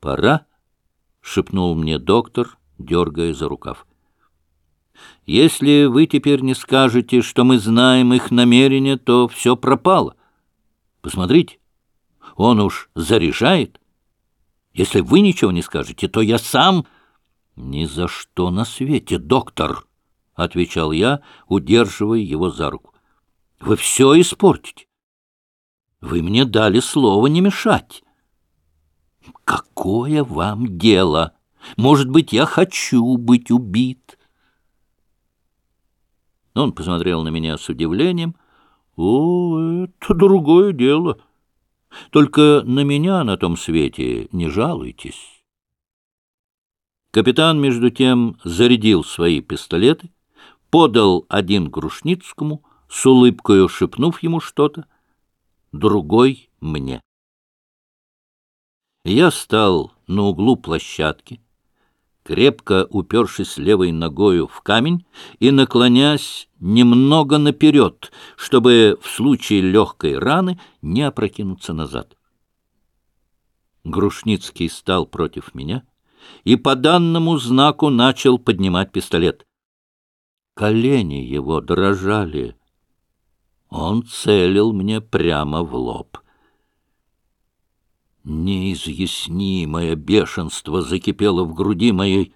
«Пора», — шепнул мне доктор, дергая за рукав. «Если вы теперь не скажете, что мы знаем их намерения, то все пропало. Посмотрите, он уж заряжает. Если вы ничего не скажете, то я сам...» «Ни за что на свете, доктор!» — отвечал я, удерживая его за руку. «Вы все испортите. Вы мне дали слово не мешать». «Какое вам дело? Может быть, я хочу быть убит?» Он посмотрел на меня с удивлением. «О, это другое дело. Только на меня на том свете не жалуйтесь». Капитан, между тем, зарядил свои пистолеты, подал один Грушницкому, с улыбкою шепнув ему что-то, другой — мне. Я стал на углу площадки, крепко упершись левой ногою в камень и наклонясь немного наперед, чтобы в случае легкой раны не опрокинуться назад. Грушницкий стал против меня и по данному знаку начал поднимать пистолет. Колени его дрожали. Он целил мне прямо в лоб. Неизъяснимое бешенство закипело в груди моей,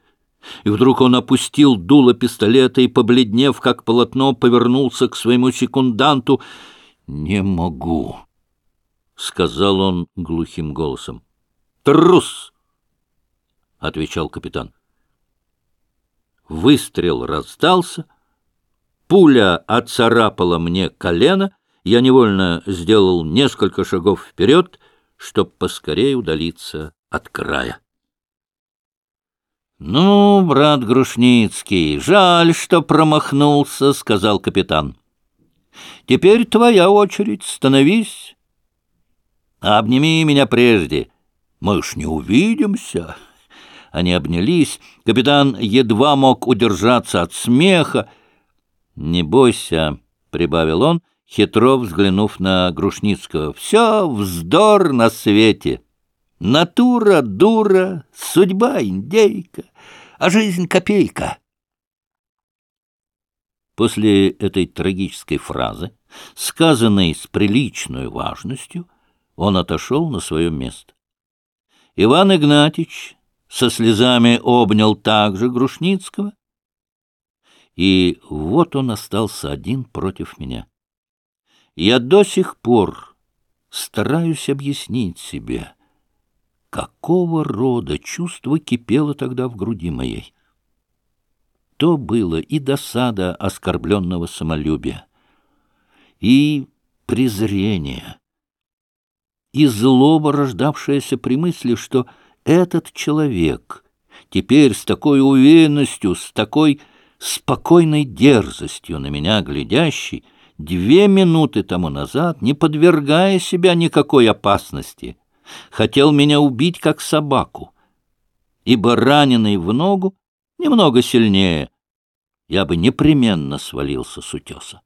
и вдруг он опустил дуло пистолета и, побледнев, как полотно, повернулся к своему секунданту. «Не могу», — сказал он глухим голосом. «Трус!» — отвечал капитан. Выстрел раздался, пуля отцарапала мне колено, я невольно сделал несколько шагов вперед — чтоб поскорее удалиться от края. «Ну, брат Грушницкий, жаль, что промахнулся», — сказал капитан. «Теперь твоя очередь, становись. Обними меня прежде, мы уж не увидимся». Они обнялись, капитан едва мог удержаться от смеха. «Не бойся», — прибавил он, хитро взглянув на Грушницкого. «Все вздор на свете. Натура дура, судьба индейка, а жизнь копейка». После этой трагической фразы, сказанной с приличной важностью, он отошел на свое место. Иван Игнатьич со слезами обнял также Грушницкого, и вот он остался один против меня. Я до сих пор стараюсь объяснить себе, какого рода чувство кипело тогда в груди моей. То было и досада оскорбленного самолюбия, и презрение, и злоба, рождавшаяся при мысли, что этот человек теперь с такой уверенностью, с такой спокойной дерзостью на меня глядящий, две минуты тому назад, не подвергая себя никакой опасности, хотел меня убить как собаку, ибо раненый в ногу немного сильнее, я бы непременно свалился с утеса.